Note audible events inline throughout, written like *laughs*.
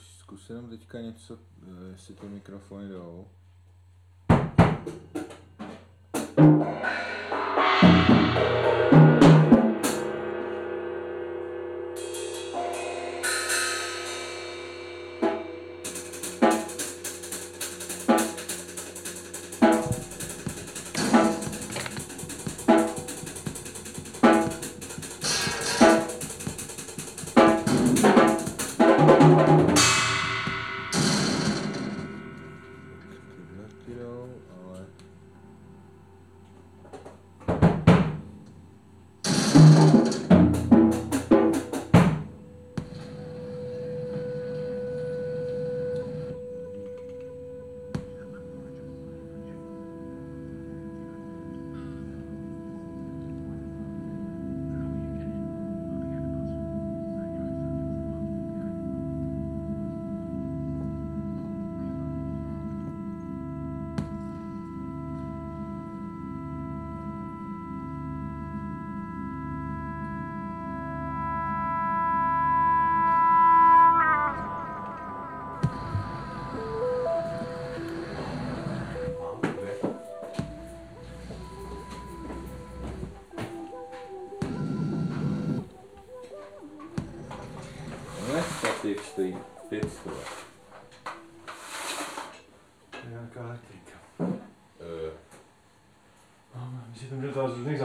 zkus jenom teďka něco, eh, jestli ty mikrofony jdou.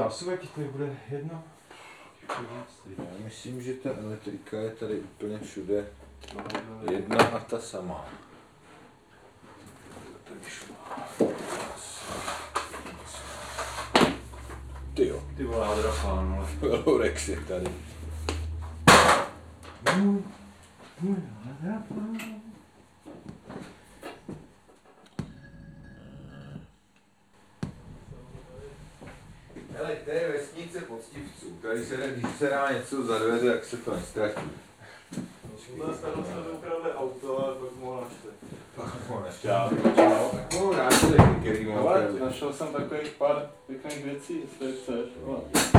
Zásuvek, to bude jedno. já myslím, že ta elektrika je tady úplně všude jedna a ta samá. Ty jo, Ty vole, ale... Velorex *laughs* je tady. Hele, to je vesnice poctivců. Tady se, když se dá něco jak se to nestratí. Ukradli auto, ale pak mu ho našli. Který našel jsem takových pár pěkných věcí, jestli chceš. ale-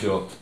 to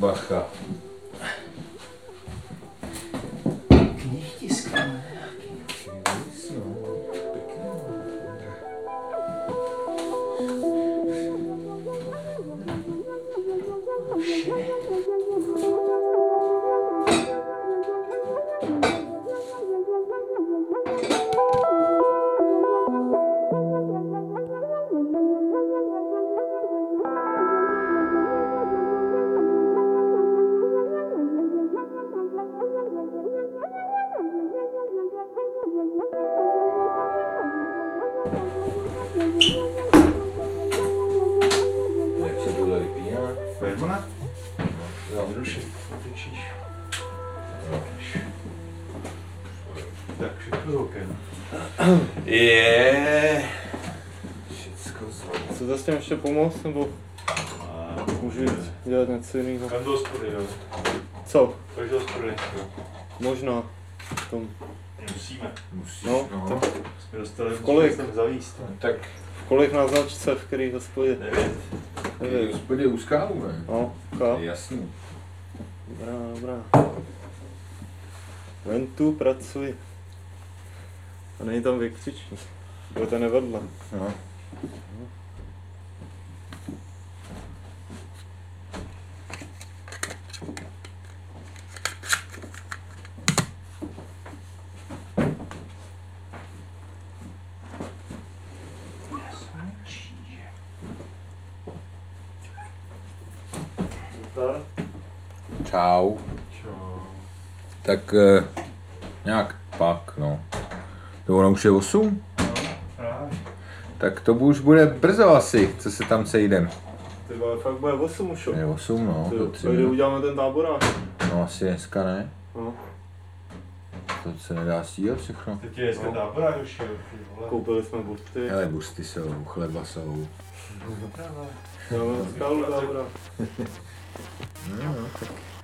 Баха. Ještě pomoct, nebo můžu jít dělat něco jiného? Tam do hospody, jo. Co? Pojď do hospody. Možná. V tom. Musíme. Musíš, No, no. tak Jsme dostali V kolik? musíme zavíst. Tak kolik na značce, v který hospodě? Devět. Nevím. hospodě u skálu, ne? No, To ká. je jasný. Dobrá, dobrá. Ven tu, pracuji. A není tam vykřičník. Budete nevedle. No. Super. Čau. Čau. Tak eh, nějak pak, no. To ono už je 8? No, právě. Tak to už bude brzo asi, co se tam sejdem. Ty vole, fakt bude 8 už. Je 8, no. Ty, To to tři uděláme ten táborák? No asi dneska ne. No. To se nedá stíhat všechno. Teď je dneska No. tábora už. Koupili jsme busty. Hele, busty jsou, chleba jsou. Jo, skálu tábora. No, no, tak jo, no. Pan nás zachránil puštěním počítače. No.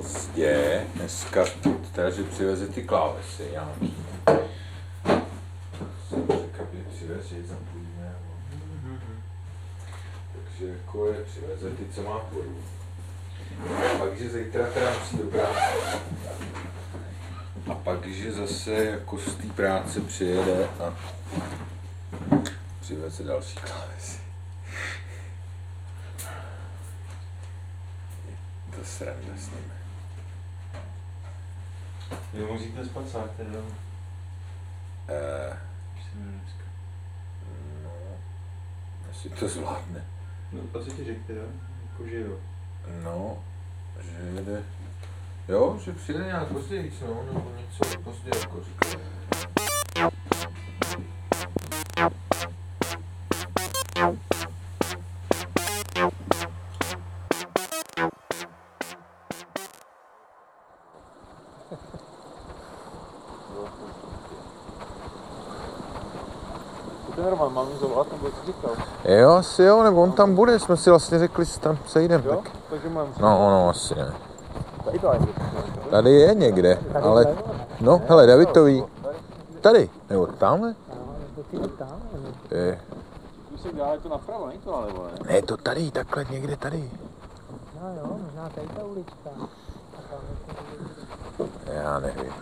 pozdě, dneska teda, že přiveze ty klávesy nějaký. Jsem aby přivez, že zapůjdeme. Takže jako je přiveze ty, co má poru. A pak, že zítra teda musí do práce. A pak, že zase jako z té práce přijede a přiveze další klávesy. To sranda s nimi. Jo, musíte spacák teda. Eh, no, jestli to zvládne. No, to si ti řekl teda, jako že jo. No, že jede, jo, že přijede nějak později, no, nebo něco později, jako říkal. To zavolat, nebo co říkal? Jo, asi jo, nebo on tam bude, jsme si vlastně řekli, že tam sejdem, Jo? tak. Takže mám No, ono asi ne. Tady to je. Tady je někde, ale, no, hele, David to ví. Tady, nebo tamhle? Je. Když je to napravo, není to nalevo, ne? Ne, to tady, takhle někde tady. No jo, možná tady ta ulička. Já nevím.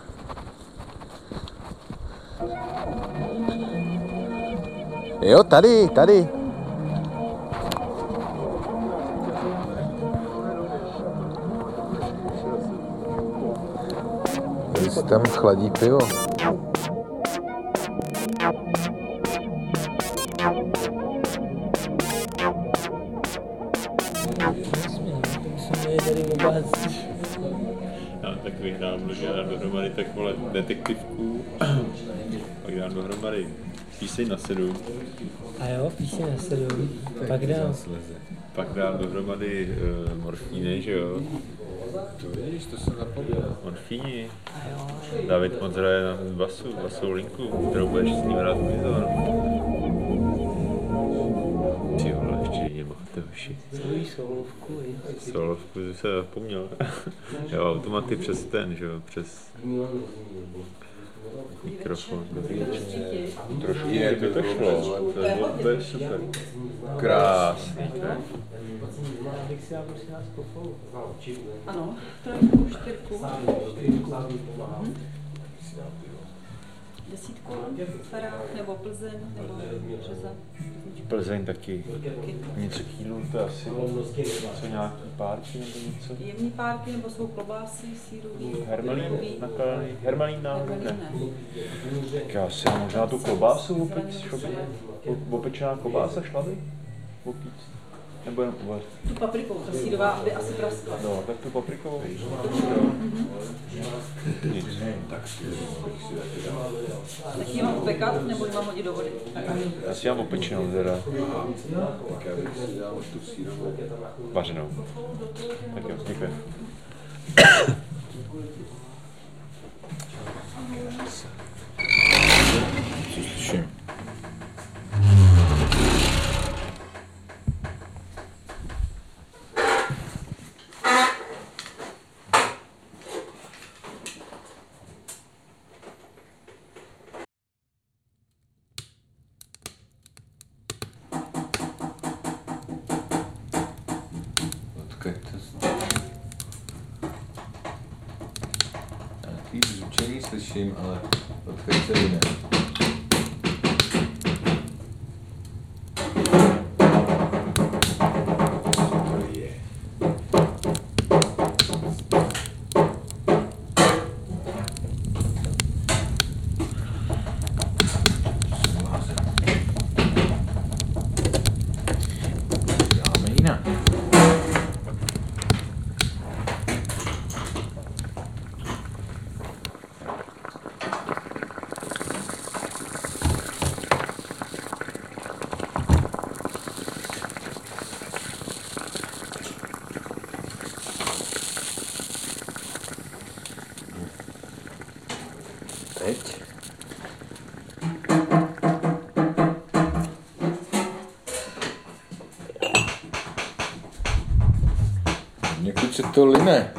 Jo, tady, tady. Jestli tam chladí pivo. Nesmím vložit dám dohromady tak vole detektivku, *clears throat* pak dám dohromady píseň na sedm, A jo, píseň na sedm. Pak dám. pak dám dohromady uh, morfíny, že jo? To vidíš, to jsem zapomněl. Morfíni. A jo, David moc hraje na basu, basovou linku, kterou budeš s ním hrát monitor. Hoši. svoji solovku. Solovku jsem se zapomněl. jo, automaty přes ten, že jo, přes mikrofon. Trošku Je, to to šlo, to je, to je super. Krásný. Ano, trojku, čtyřku, desítku, Ferák nebo Plzeň nebo Březa. Plzeň taky. Něco kýlu, to je asi něco nějaký párky nebo něco. Jemný párky nebo jsou klobásy, sírový, Hermelín, nakládaný, hermelín ne. Tak já si možná tu klobásu opic, šlo by? O- Opečená klobása šla by? Opíc? Nebo jenom uvařit? Tu paprikou, ta sírová by asi praskla. No, tak tu paprikovou. Nic. Tak ji mám upekat nebo ji mám hodit do vody? Já si dám opečenou teda, Tak já bych si dal tu sírovou. vařenou. Tak jo, děkuji. Co slyším? Někud se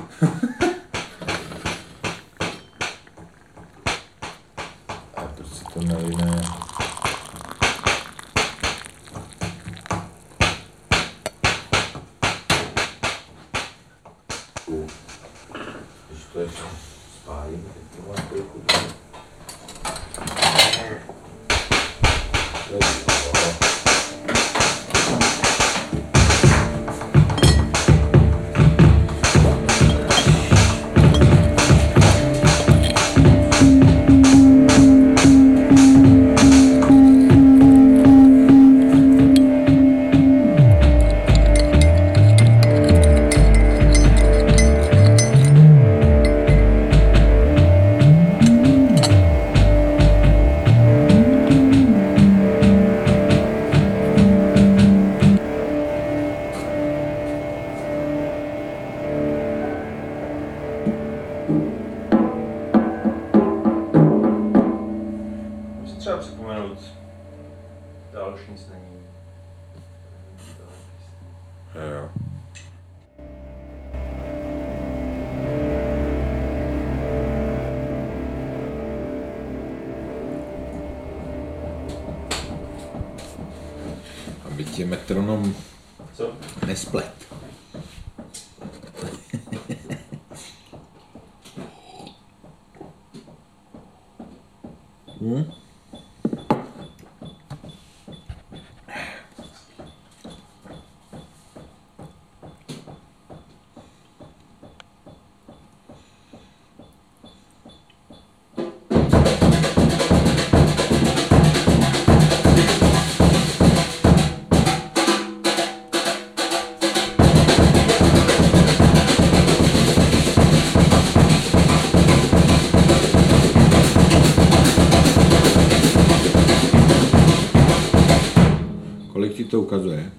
ukazuje?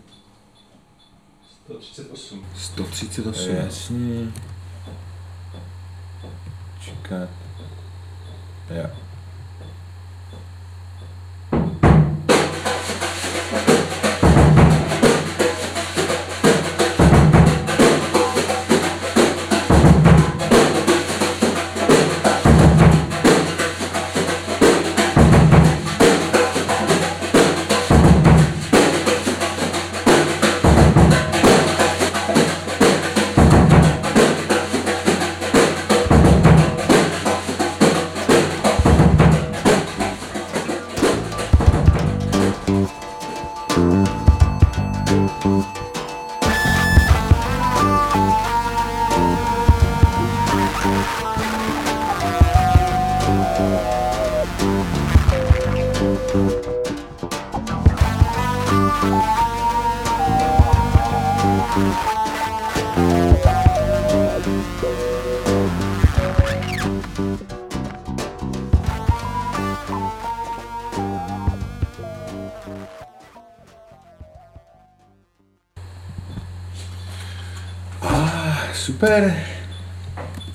138. 138. Jasně. Čekat. Jo. Super.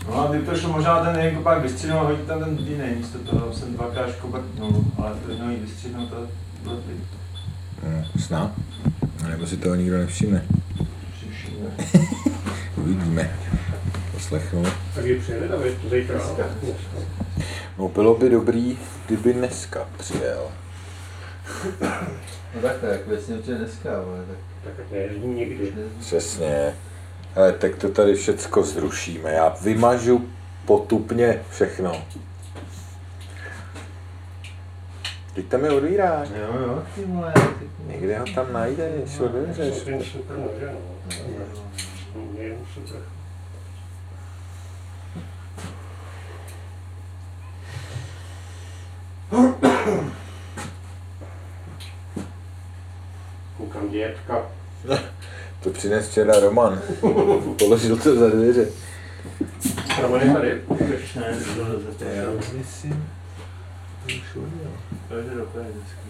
No a to šlo možná ten jako pak vystřihnout a hodit tam ten jiný místo toho, jsem dvakrát škobrtnul, ale to jednou jí vystřihnout to bylo ty. No, snad. A nebo si toho nikdo nevšimne. Všimne. *laughs* Uvidíme. Poslechnu. Tak je přijede, David, zítra. No bylo by dobrý, kdyby dneska přijel. No tak to je jak věcně určitě dneska, ale tak Tak nejezdí nikdy. Přesně. Ale tak to tady všecko zrušíme. Já vymažu potupně všechno. Teď tam je odvíráš. Jo, jo, ty vole, ty Někde ho tam najdeš, odevřeš. Ten super nože, no. Koukám dětka. *laughs* To přines včera Roman. *laughs* Položil to za dveře. Roman je tady. Ne, to. Já myslím, To je dobré dneska.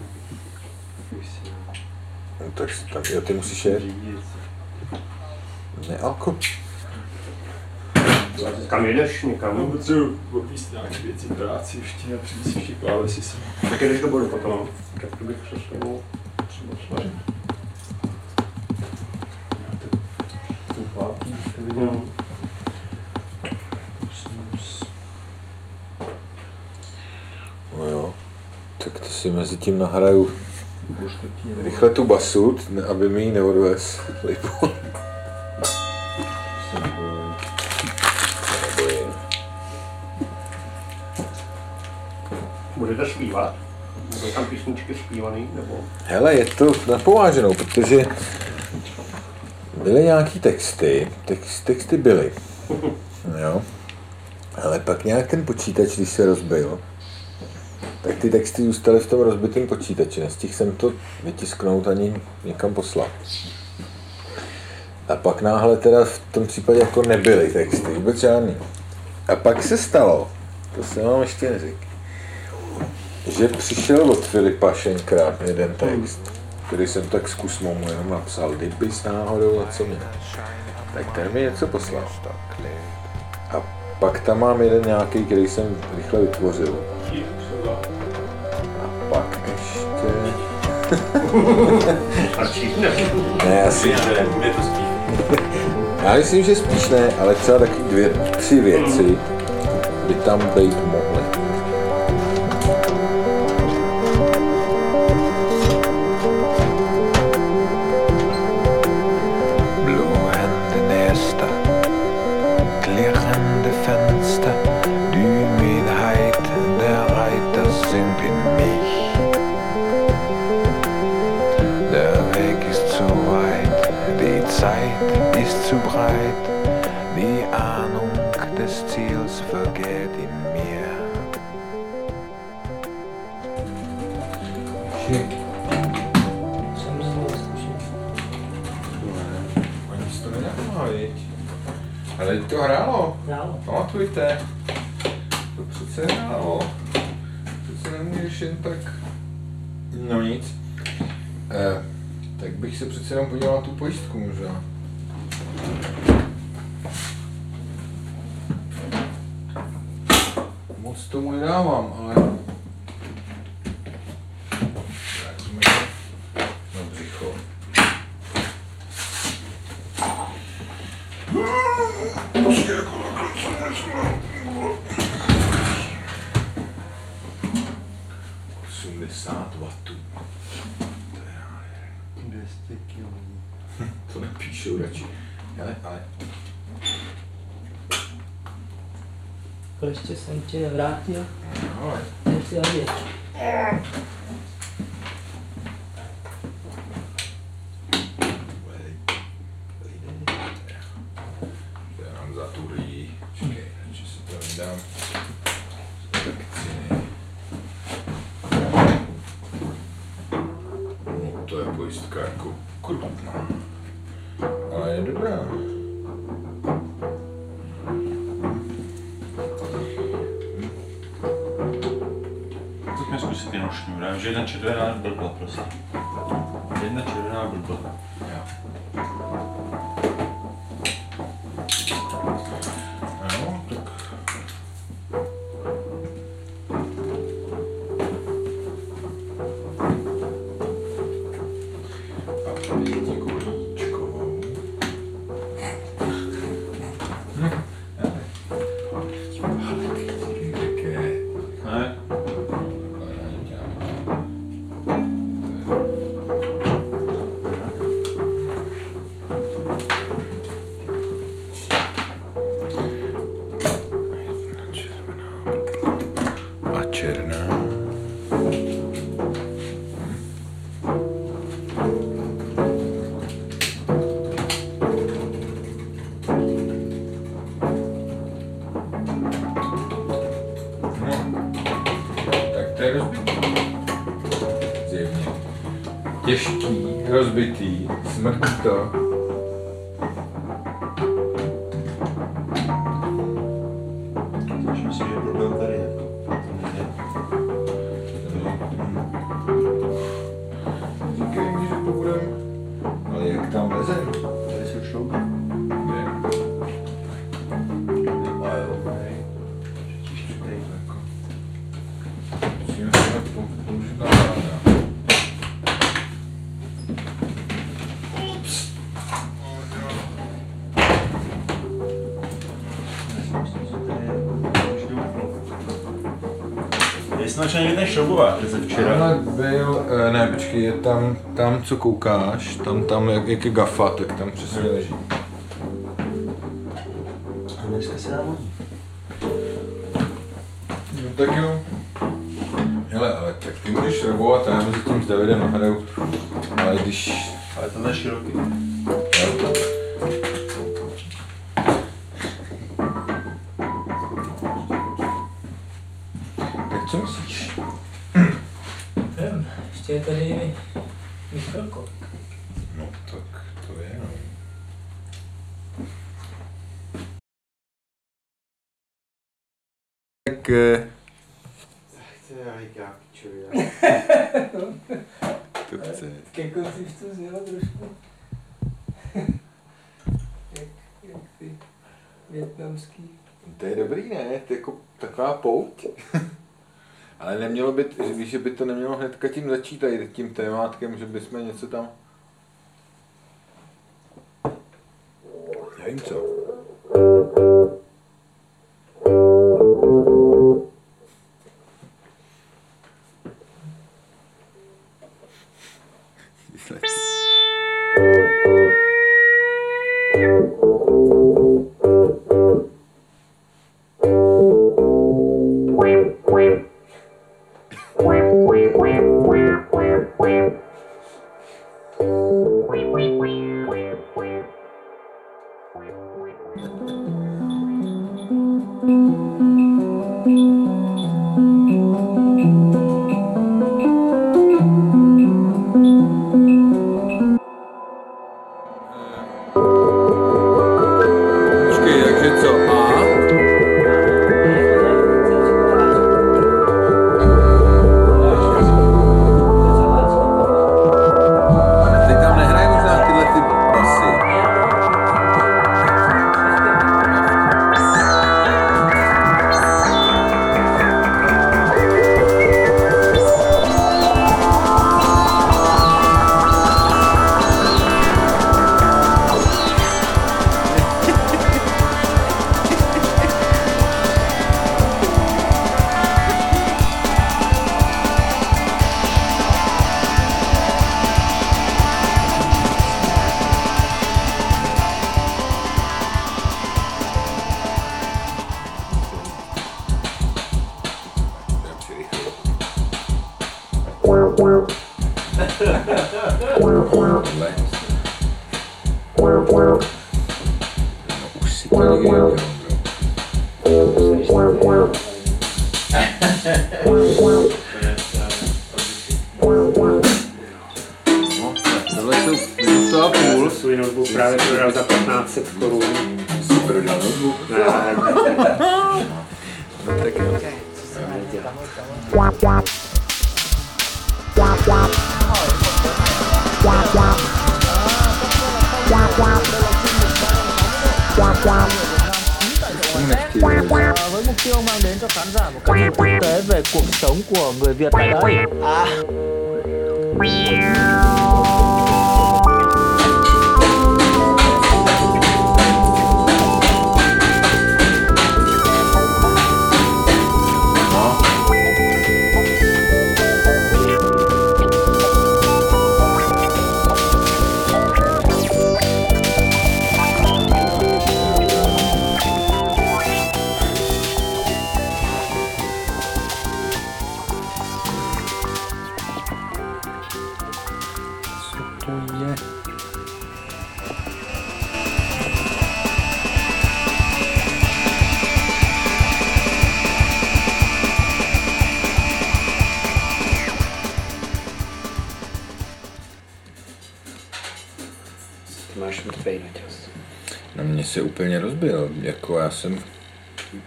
no, tak tam, jo, ty musíš jet. Řídit. Nealko. Kam jedeš? Někam? No, potřebuji opíst nějaké věci, práci ještě a přijít si všechny klávesy sem. Tak jdeš do bodu potom. Tak to bych se s tebou třeba svařil. Tu No. No jo. Tak to si mezi tím nahraju rychle tu basu, aby mi ji neodvez. Budete zpívat? Budou tam písničky zpívaný? Nebo? Hele, je to napováženou, protože byly nějaký texty, text, texty byly, jo, ale pak nějak ten počítač, když se rozbil, tak ty texty zůstaly v tom rozbitém počítači, nestihl jsem to vytisknout ani někam poslat. A pak náhle teda v tom případě jako nebyly texty, vůbec žádný. A pak se stalo, to jsem vám ještě neřekl, že přišel od Filipa Šenkra jeden text, který jsem tak zkusmou mu jenom napsal, kdyby s náhodou a co mě. Tak ten mi něco poslal. A pak tam mám jeden nějaký, který jsem rychle vytvořil. A pak ještě... *laughs* Ne, asi... Já myslím, že spíš ne, ale třeba taky dvě, tři věci by tam být mohly. Aha, viď? Ale teď to hrálo. Hrálo. Pamatujte. To přece hrálo. Přece nemůžeš jen tak... No nic. Eh, tak bych se přece jenom podíval na tu pojistku možná. Moc tomu nedávám, ale... Kršće sam će vratio. Ajde. Ajde. Ajde. rozbitý, smrdí to, není ten šroubovák včera. Ale byl, eh, ne, počkej, je tam, tam co koukáš, tam, tam jak, jak je gafa, tak tam přesně leží. Hmm. hnedka tím začít tady tím témátkem, že bychom něco tam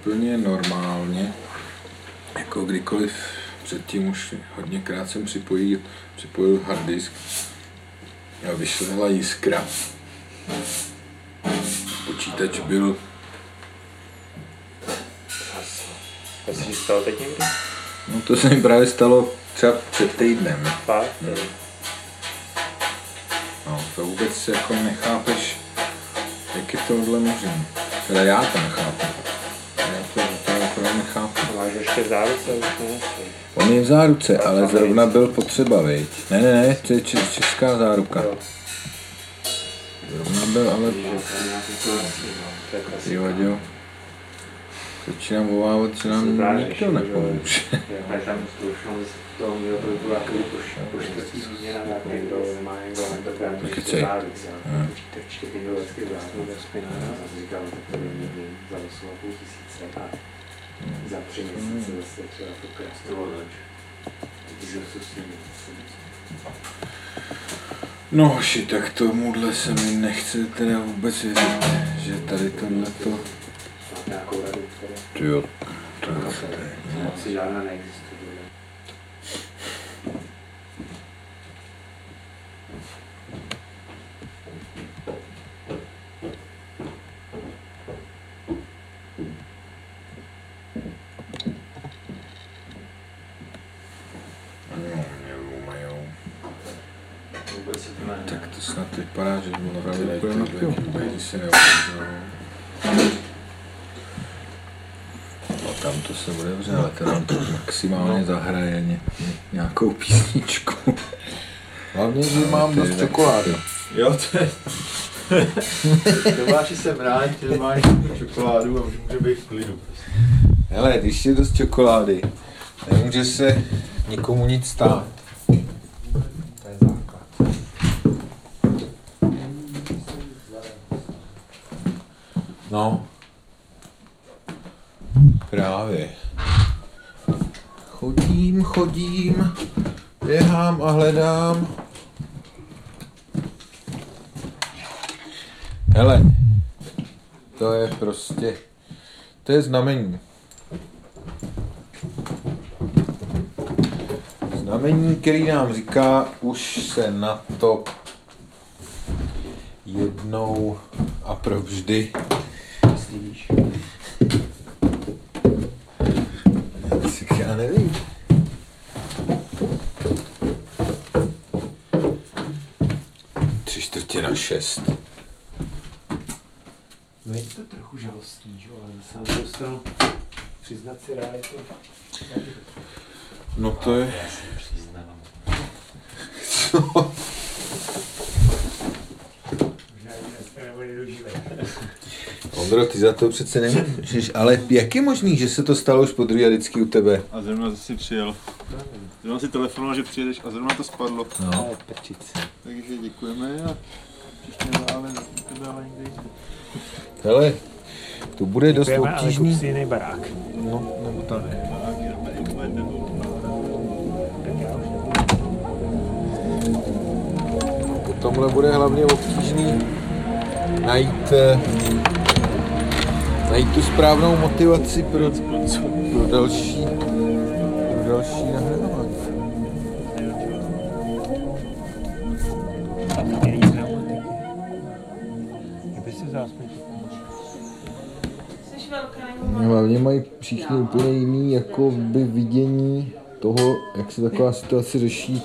úplně normálně, jako kdykoliv předtím už hodněkrát jsem připojil, připojil hard disk a vyšla jiskra. Počítač byl, To se stalo teď někdy? no to se mi právě stalo třeba před týdnem. Fakt? No, to vůbec jako nechápeš, jak je tohle možné. Teda já to nechápu. A máš ještě záruce už ne? On je v záruce, ale zrovna byl potřeba, viď? Ne, ne, ne, to je če- česká záruka. Zrovna byl, ale To je klasika. jo, jo. Začínám volávat, že nám nikdo nepomůže. Je tam zkoušel z toho měl to byla jako poš, poštěstí změna, jak někdo nemá někdo tentokrát Tak ještě kecej. záruce. Tak čtyři vždycky zvládnu ve spinách a říkal, tak to není za 8,5 tisíce a za tři měsíce zase třeba to tím No hoši, tak tomuhle se mi nechce teda vůbec věřit, že tady radu, která Ty jo, to je to je. asi žádná neexistuje. No, neumayou. Vůbec se to ne. Tak to snad vypadá, že bylo právě úplně na pivo. Když se neotevřelo. No tam to se otevře, ale to nám to maximálně zahraje ně, nějakou písničku. Hlavně, že mám dost čokolády. Jo, to je... *laughs* Tomáši se vrát, že máš čokoládu a může být v klidu. Hele, když je dost čokolády, nemůže se nikomu nic stát. To je základ. No. Právě. Chodím, chodím, běhám a hledám. Hele, to je prostě, to je znamení. Znamení, který nám říká, už se na to jednou a provždy Myslíš? Tak já nevím. Tři čtvrtě na šest. No je to trochu žalostný, že? jo, ale zase na druhou stranu přiznat si realitu. No to je... Já si přiznám. Co? Ondro, ty za to přece nemůžeš, ale jak je možný, že se to stalo už po druhé vždycky u tebe? A zrovna si přijel. Zrovna si telefonoval, že přijedeš a zrovna to spadlo. No. Takže děkujeme a příště ale. Hele, to bude dost obtížný. si jiný barák. No, nebo tak. Po tomhle bude hlavně obtížný najít, eh, najít tu správnou motivaci pro, pro další, pro další nahrávání. Hlavně mají všichni úplně jiný jako by vidění toho, jak se taková situace řeší,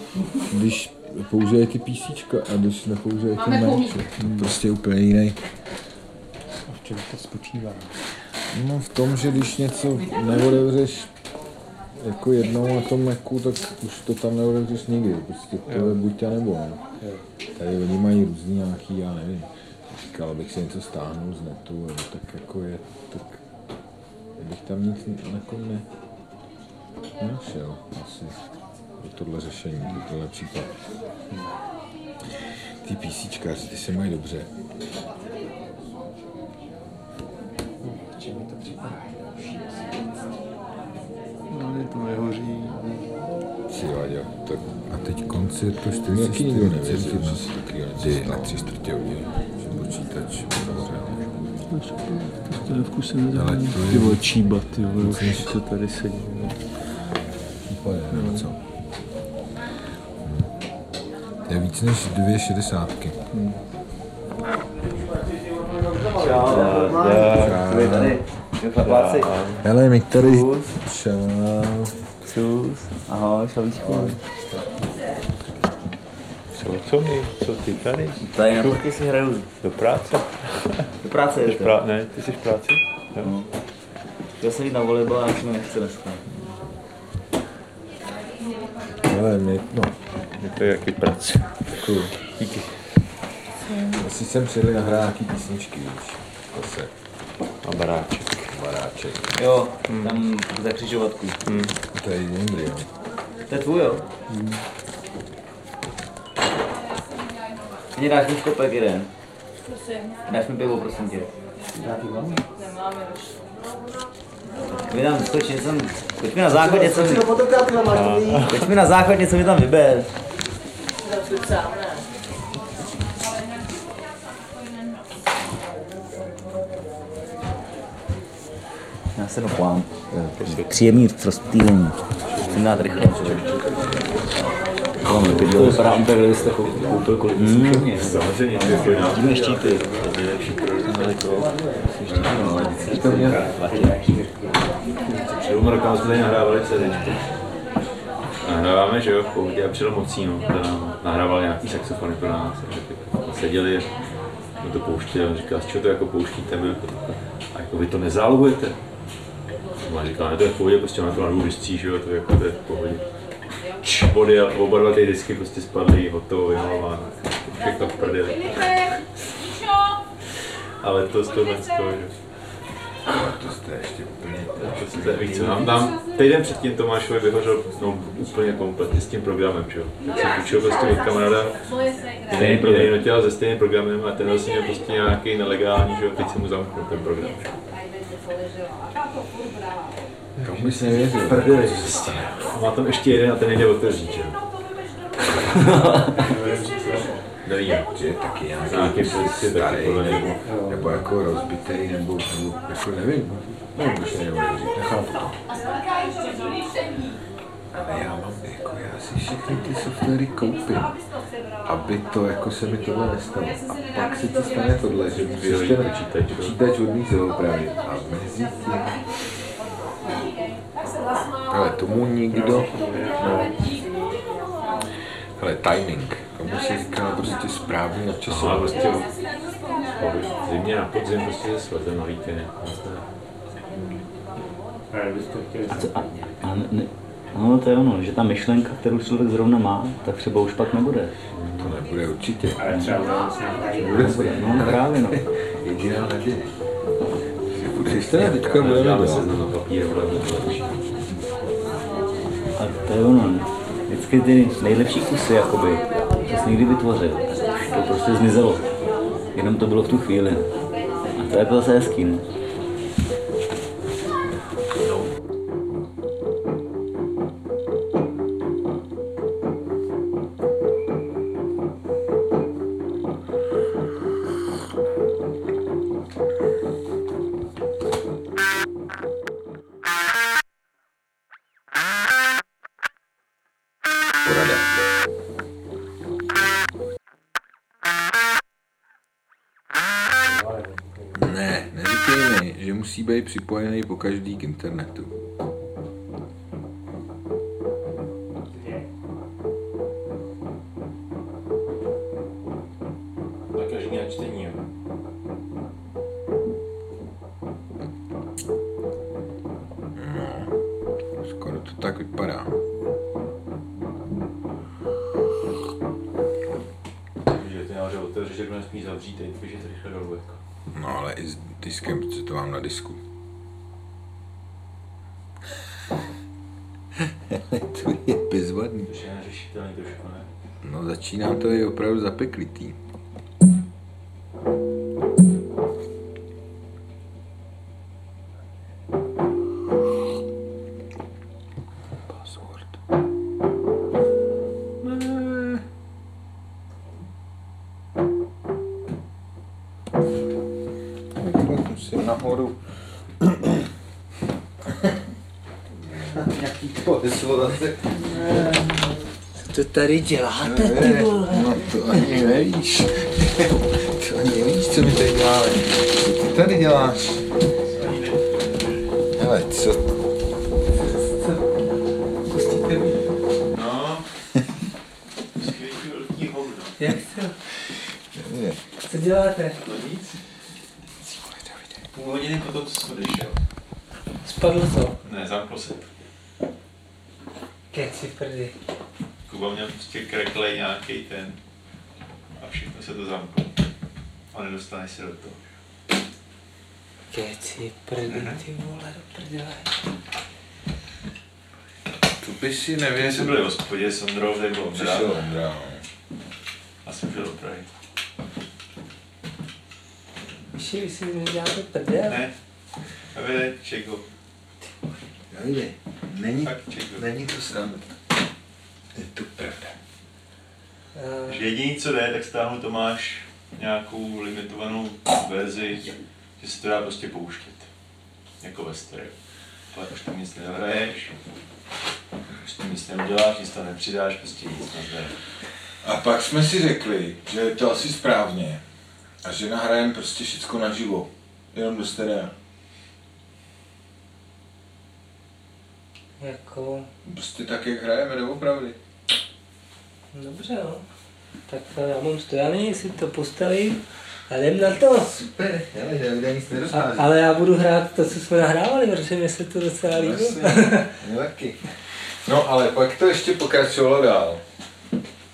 když použije ty písíčka a když nepoužije ty merče. Prostě úplně jiný. V čem to spočívá? No v tom, že když něco neodevřeš jako jednou na tom Macu, tak už to tam neodevřeš nikdy. Prostě to je buď a nebo. No. Tady oni mají různý nějaký, já nevím. Říkal, abych si něco stáhnul z netu, tak jako je, bych tam nic jako ne, nenašel asi pro tohle řešení, pro tohle případ. Ty písíčkáři, ty se mají dobře. No, je to nehoří. Si tak a teď koncert to 40 Jaký nikdo nevěří, že se taky Ty na tři čtvrtě hodiny, že počítač. To je v kuse Ale to je- Ty vole, číba, ty vole, Víc než- už to tady sedí. no. Co? Hm. To je víc než dvě šedesátky. Hele, my tady... Čau. Sus. Ahoj, šalíčku. Co, co my, co ty tady? Tady na si hraju. Do práce? Práce Jsi prá... Ne, ty jsi v práci? Jo. Chtěl jsem jít na volejbal, ale už mi nechce dneska. Hele, my, no, Je to jaký práce. děkuju. Díky. Asi jsem přijeli nahrát nějaký písničky, víš. Zase, A baráček. baráček. Jo, tam za křižovatku. To je dobrý, jo. To je tvůj, jo? Mě dáš mi skopek jeden. Prosím, Dáš mi pivo, prosím tě. nemáme už. Vydám, skoč, něco, skoč mi na záchod, něco mi... Skoč mi na záchod, něco mi tam vyber. Já se doplám. Příjemný rozptýlení. Musím dát rychle. To vypadá úplně, kdyby jste koupil kolik mm. Samozřejmě, to štíty. Před dvěma rokama jsme tady nahrávali CDčko. Nahráváme, že jo, v pohodě a přijel Mocíno, ten nám nahrával nějaký saxofony pro nás. Seděli, jsme to pouštěli, on říkal, z čeho to jako pouštíte, my jako. A jako vy to nezálubujete? A říkal, ne, to je v pohodě, prostě na to na dvou že jo, to je jako to je v pohodě. Č, body a oba dva ty disky prostě spadly, hotovo, vymalováno. Všechno v prdeli. Ale to z toho To jste ještě úplně... to se víc, co nám dám. Týden předtím Tomášovi vyhořel no, úplně kompletně s tím programem, že jo. Tak jsem půjčil prostě od kamaráda, který který notěl se stejným programem a ten zase měl prostě nějaký nelegální, že jo, teď jsem mu zamknul ten program. že jo. Kam bys nevěřil? Prdeli. A má tam ještě jeden a ten nejde otevřít, že jo. *laughs* Nevím, Že je taky nějaký prostě starý, nebo, nebo jako rozbitý, nebo, nebo jako nevím. No, už nevím, nechápu to. Ale já mám, jako já si všechny ty softwary koupím, aby to, jako se mi tohle nestalo. A pak se ti stane tohle, že musíš ten počítač, jo. počítač od mých opravit. A mezi tím... Ale tomu nikdo... No. Ale timing, tomu se říká prostě správně No, ale načasovat. prostě zimě na podzim prostě se svezem na víkend. A co, a, a ne, no to je ono, že ta myšlenka, kterou člověk zrovna má, tak třeba už pak nebude. To nebude určitě. Ale třeba Nebude No právě no. *laughs* Jediná naděje. Přestaň, teďka budeme dělat. A to je ono. Vždycky ty nejlepší kusy, jakoby, co jsi někdy vytvořil, to prostě zmizelo. Jenom to bylo v tu chvíli. A to je jako zase hezký, no. Připojený po každý k internetu. Začíná to je opravdu zapeklitý. To tady děláte, ty vole? No to ani nevíš. *laughs* to ani nevíš, co my tady děláme. Co ty tady děláš? Hele, co? Pustíte mi. No. *laughs* Jak to? Co děláte? No nic. Půl hodiny po tom, co odešel. Spadlo to. Ne, zamklo se. Keci prdy. Kuba měl prostě kreklej nějaký ten. A všechno se to zamklo. A nedostaneš se do toho. Keci prdy, ty vole, do prdele. to by si My jsme byli v hospodě s Ondrou, tady byl Ondra. Přišel Ondra, no. A jsem šel do Prahy. Víš, vy si mi děláte prdel? Ne. A vy, čeko. Davide, není, Tak čeko. není to sranda. Je to pravda. Uh, Že jediný, co jde, tak stáhnu Tomáš nějakou limitovanou verzi, že se to dá prostě pouštět. Jako ve stereo. Ale už tam nic nehraješ, už tam nic neuděláš, nic tam nepřidáš, prostě nic nezde. A pak jsme si řekli, že je to asi správně. A že nahrajeme prostě všechno naživo. Jenom do sterea. jako, Prostě tak, jak hrajeme doopravdy. Dobře no. Tak eh, já mám stojaný, si to postavím a jdem na to. Super, hele, Davida nic A, ale já budu hrát to, co jsme nahrávali, protože mi se to docela líbilo. Mě taky. No ale pak to ještě pokračovalo dál.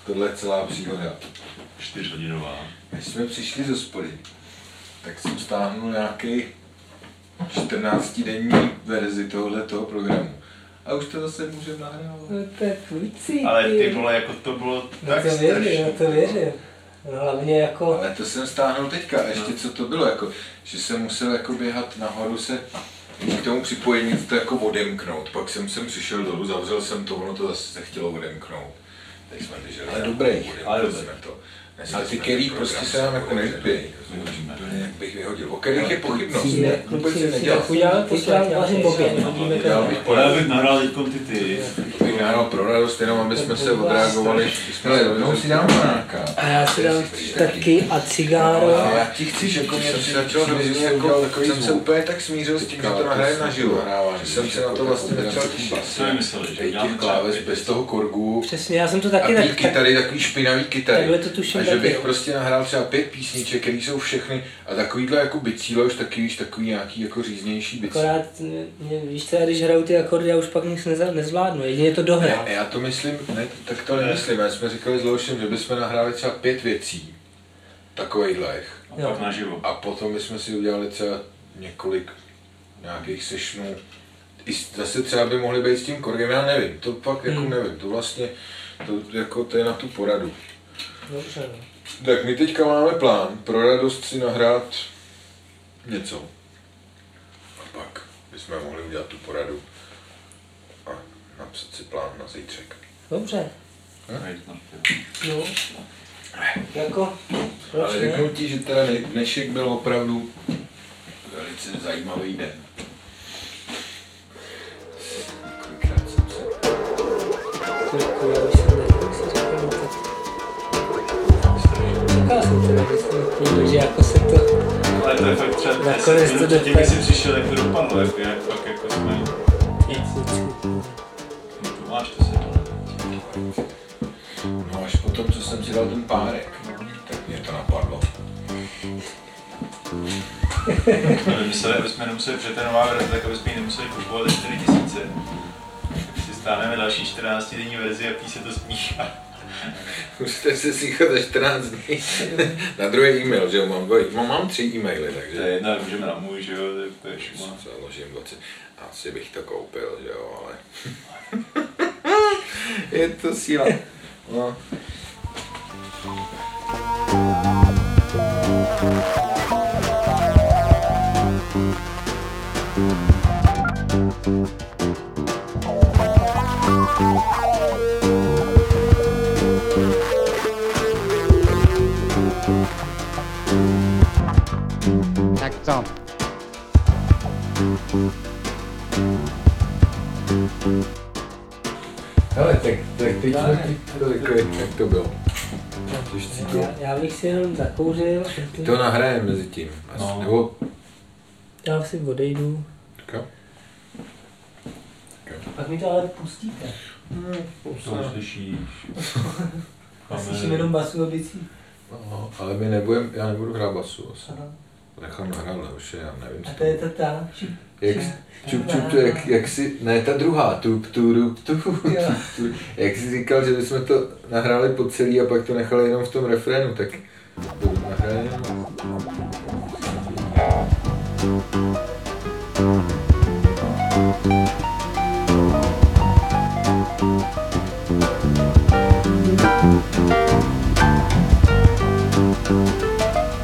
Tohle je celá příhoda. Čtyřhodinová. Když jsme přišli z hospody, tak jsem stáhnul nějaký 14-denní verzi tohoto programu. A už to zase můžeme nahrávat. No to je kluci, Ale ty vole, jako to bylo No tak to věřím, strašně. no to věřím. No, hlavně jako, Ale to jsem stáhnul teďka, a ještě co to bylo, jako, že jsem musel jako běhat nahoru se k tomu připojení to jako odemknout. Pak jsem sem přišel dolů, zavřel jsem to, ono to zase se chtělo odemknout. Tak jsme drželi. Ale dobrý, ale dobrý. jsme to. A ty kelí prostě se nám jako. Jak bych vyhodil. O kelích je pochybnost. Kluci, Vůbec si kluci, nedělal. Já bych Ale nahrál teď ty ty. bych nahrál pro radost, jenom aby jsme se odreagovali. Hele, rovnou si dám panáka. A já si dám taky a cigáro. A já ti chci, že jako jsem si začal hrozně jako, jsem se úplně tak smířil s tím, že to nahraje naživo, že jsem se na to vlastně začal těšit. Co mysleli, že Tady těch kláves bez toho korgu Přesně, já jsem to taky ty tak, kytary, takový špinavý kytary. Takhle to tuším že bych jo. prostě nahrál třeba pět písniček, které jsou všechny a takovýhle jako bicíle už taky víš, takový nějaký jako říznější bicíle. akorát, mě, mě, víš co, já když hraju ty akordy, já už pak nic neza, nezvládnu, jedině to dohrát. Ne, já to myslím, ne, tak to nemyslím, já jsme říkali s Leošem, že bychom nahráli třeba pět věcí, takovejhlech. A pak naživo. A potom bychom si udělali třeba několik nějakých sešnů. I zase třeba by mohly být s tím korgem, já nevím, to fakt jako Hmm. nevím, to vlastně, to, jako, to je na tu poradu. Dobře, no. Tak my teďka máme plán pro radost si nahrát něco. A pak bychom mohli udělat tu poradu a napsat si plán na zítřek. Dobře. No. Jako, proč Ale řeknu ti, že teda dne- dnešek byl opravdu velice zajímavý den. Kolikrát jsem se... Jsem Říkal jsem teda, že jsem jako, jako se to... Ale to je fakt třeba Nakonec to když jsi dopadne. přišel, jak to dopadlo, jako, jak fakt jako jsme... Tu máš, to se No až potom, co jsem si dal ten párek, tak mě to napadlo. Ale my se, aby jsme nemuseli přetrénovat, tak aby jsme ji nemuseli kupovat za 4 tisíce. Tak si stáneme další 14 denní verzi a tý se to smíchá. *laughs* Musíte se slychat za 14 dní *laughs* na druhý e-mail, že jo, mám, dvoj, mám, mám tři e-maily, To je takže jedno, ale můžeme na můj, že jo, to je šuma. založím 20. Asi bych to koupil, že jo, ale... *laughs* je to síla. No. Tak co? Hele, tak, tak teď jsme ti to řekli, jak to bylo. Já, já bych si jenom zakouřil, Ty to nahrajeme mezi tím. Asi, No. Nebo, já si odejdu. tak jo. Pak mi to ale pustíte. To slyšíš. Já slyším jenom basu a bicí. No, ale my nebudem, já nebudu hrát basu asi. Aha. Nechám nahrát Leoše, já nevím. A to je ta ta. Jak, čup, čup, tu, jak, jak si, ne, ta druhá, tu, tu, *laughs* tu, tu, tu, jak jsi říkal, že bychom to nahráli po celý a pak to nechali jenom v tom refrénu, tak to nahrajeme.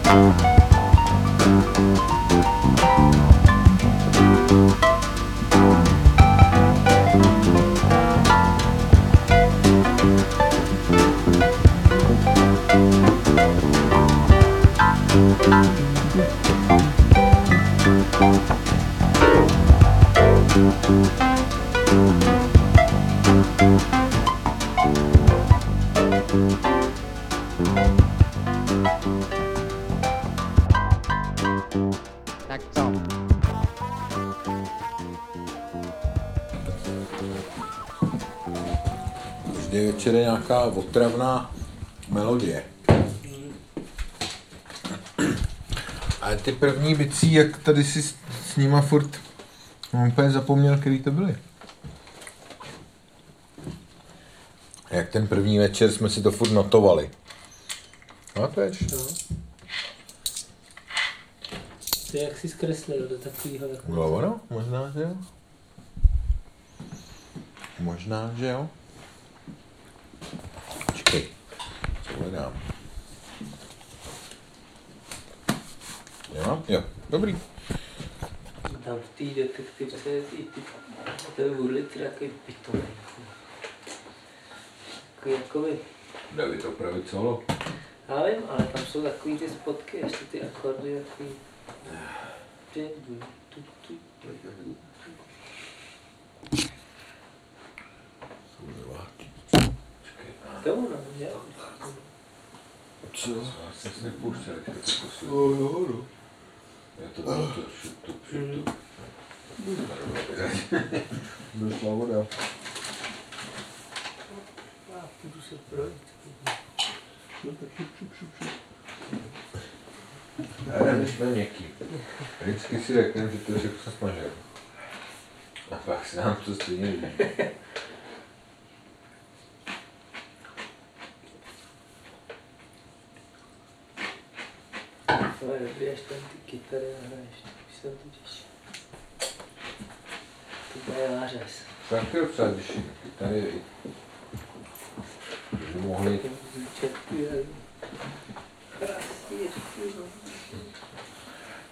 Tak Thank you. Večer je nějaká otravná melodie. Ale ty první bicí, jak tady si s, s nima furt mám úplně zapomněl, který to byly. Jak ten první večer jsme si to furt notovali. No to je No. To je jak si zkreslil do takového jako... Bylo ono? Možná, že jo? Možná, že jo? Počkej, co hledám? Jo? Jo, dobrý. Tam v té detektivce je ty, ty, ten Wurlitzer takový pitomý. Takový jakoby, Jde to opravit solo. já vím, ale tam jsou takový ty spotky, ještě ty akordy takový. Ty, tu, tu, tu. To ono, jo. Co? Já jsem si nepouštěl, jak to poslouchal. Jo, jo, no. Já to bylo to šup, šup, tup. Došla voda. Já půjdu se projít. Ale my jsme měkký. Vždycky si řekneme, že to je všechno smažel. A pak se nám to stejně líbí. To je dobrý, až tam ty kytary nahraješ, už jsem to těšil. to bude nářez. Tak to třeba, když tady by mohli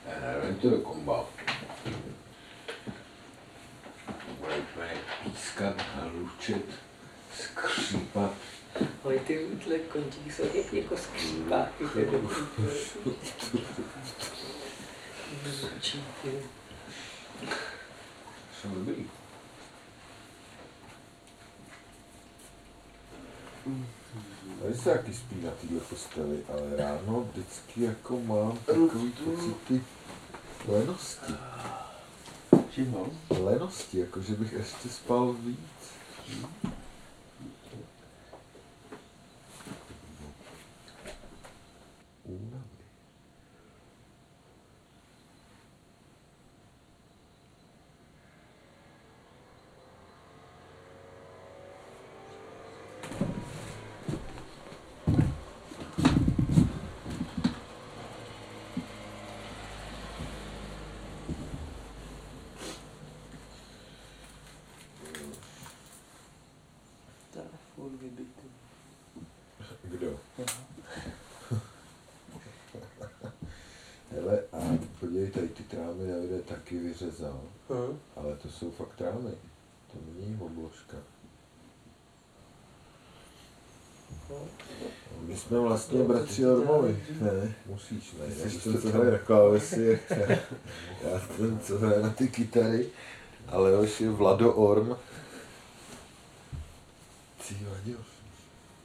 Já nevím, to do komba. Bude úplně pískat a lučit, skřípat. Ale ty útle končíky jsou jak jako skřípáky. ty. Jsou dobrý. Tady se taky spí na téhle posteli, ale ráno vždycky jako mám takový pocity lenosti. Lenosti, jako že bych ještě spal víc. Únavy. Telefon vybitý. Kdo? Hele, a podívej, tady ty trámy Davide taky vyřezal, Hm. ale to jsou fakt trámy. To není obložka. My jsme vlastně bratři Ormovi. Ne, musíš, ne. Jsi ten, co hraje na klávesi. Já ten, co hraje na ty kytary. Ale Leoš je Vlado Orm. Ty vadio.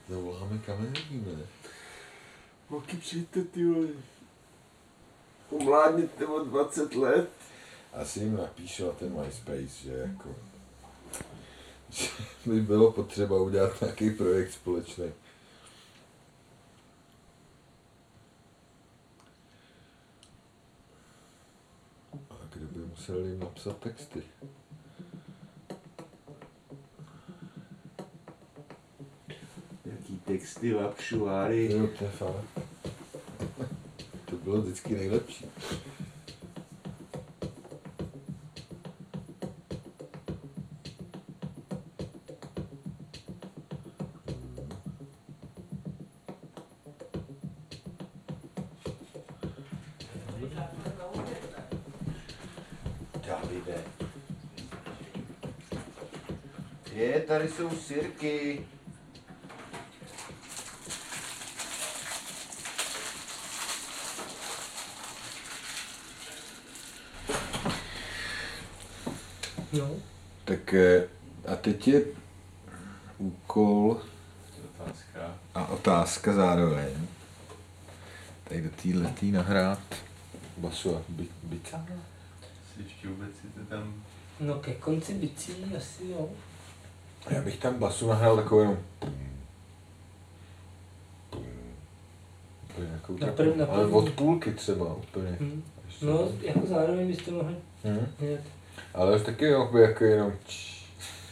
Zavoláme kamerní, ne? Moky přijďte, ty vole. Umládněte o 20 let. Asi jim napíšu na ten MySpace, že jako... Že by bylo potřeba udělat nějaký projekt společný. A kdo by musel jim napsat texty? Jaký texty, lapšuáry. Jo, to je fakt. To bylo vždycky nejlepší. Jsou sirky. No, Tak eh, a teď je úkol Otázka. a otázka zároveň. Tady do téhle tý nahrát basu a by, bica. Si ještě vůbec jste tam... no ke konci bicí asi jo. Já bych tam basu nahrál takovou jenom nějakou Na prv- na ale první. od půlky třeba úplně. Hm. Ještě No, tam. jako zároveň byste mohli Hm. jet. Ale už taky jako, jako jenom č-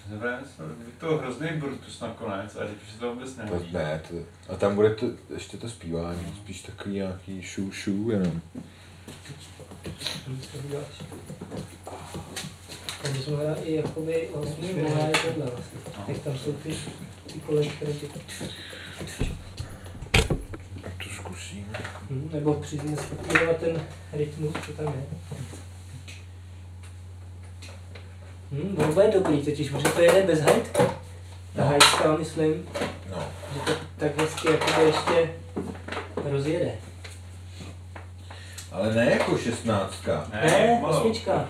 Dobré, je to hrozný brutus nakonec, a teď už se to vůbec to, nehodí. ne, to, a tam bude to, ještě to zpívání, spíš takový nějaký šu šu jenom. Hm, to my jsme i jakoby mohla je tohle vlastně. Jak tam jsou ty, ty ty... To zkusíme. Hm, nebo přiznět ten rytmus, co tam je. Hm, on bude dobrý totiž, protože to jede bez hajtka. Ta hajtka, myslím, No. že to tak hezky jakoby ještě rozjede. Ale ne jako šestnáctka. Ne, osmička.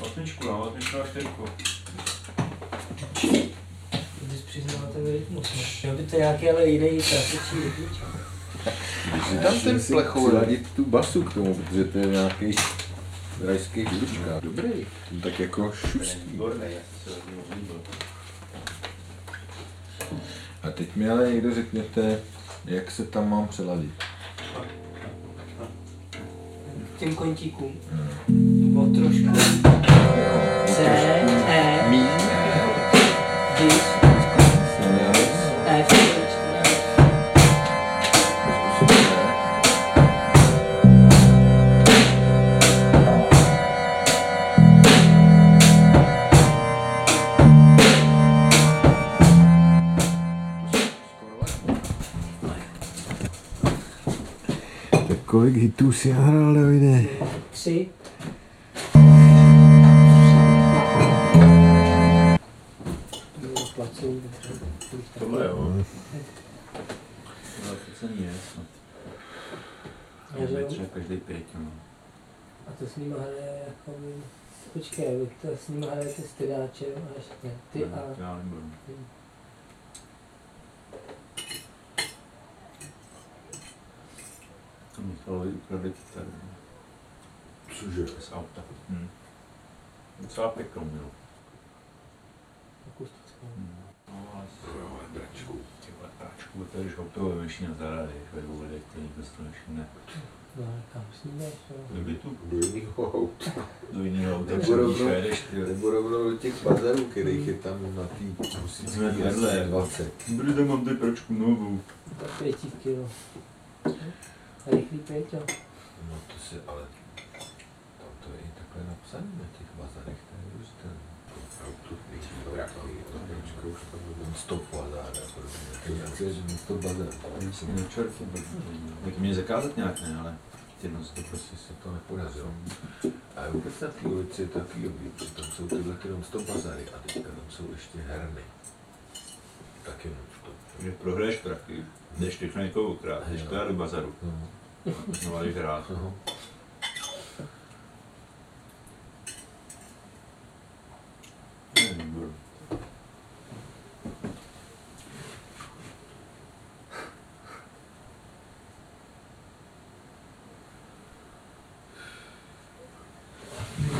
Osmičku, no, osmičku a čtyřku. Když přiznal ten rytmus. no. Měl by to nějaký ale jiný klasický rytmus. Když si tam ten plechou radit tu basu k tomu, protože to je nějaký rajský hudečka. Dobrý. Tak jako šustý. A teď mi ale někdo řekněte, jak se tam mám přeladit. Těm kontíkům. O trošku. kolik hitů si hrál, Davide? Tři. Tohle jo. Ale to se není jasno. Já že jo? Třeba každý pět, no. A to s ním hraje jako by... Počkej, vy to s ním hrajete s Tydáčem a ještě ty a... Já nebudu. To Michalovi ukradli kytaru. Cože? Z auta. Hm. Docela pěknou měl. Akustickou. No, ale bračku. Ty vole, bračku, to je, když auto vymýšlí na zahrady, ve dvou lidech, to nikdo si to nevšimne. No, kam s ním jdeš, jo? Do bytu, Do jiného auta. do jiného auta, Nebo rovnou- jedeš, ty Nebo rovnou do těch bazarů, kterých je tam na musické Jsme vedle. asi 20. Dobrý den, mám tady pračku novou. Tak pěti kilo. A rychlý Péťo. No to se, ale tam to je i takhle napsané na těch bazarech, to je už ten auto, to Pračka už tam je stop bazár, jako to je jak je stop bazár. No čert, tak mě zakázat nějak ne, ale ty no, To prostě se to nepodařilo. A vůbec na té ulici je taky období, že tam jsou tyhle ty non-stop bazary a teďka tam jsou ještě herny. Taky non-stop. že prohraješ prachy, jdeš na někoho ukrát, jdeš teda do bazaru, No. a znova jdeš hrát. Aha. Nevím, bro.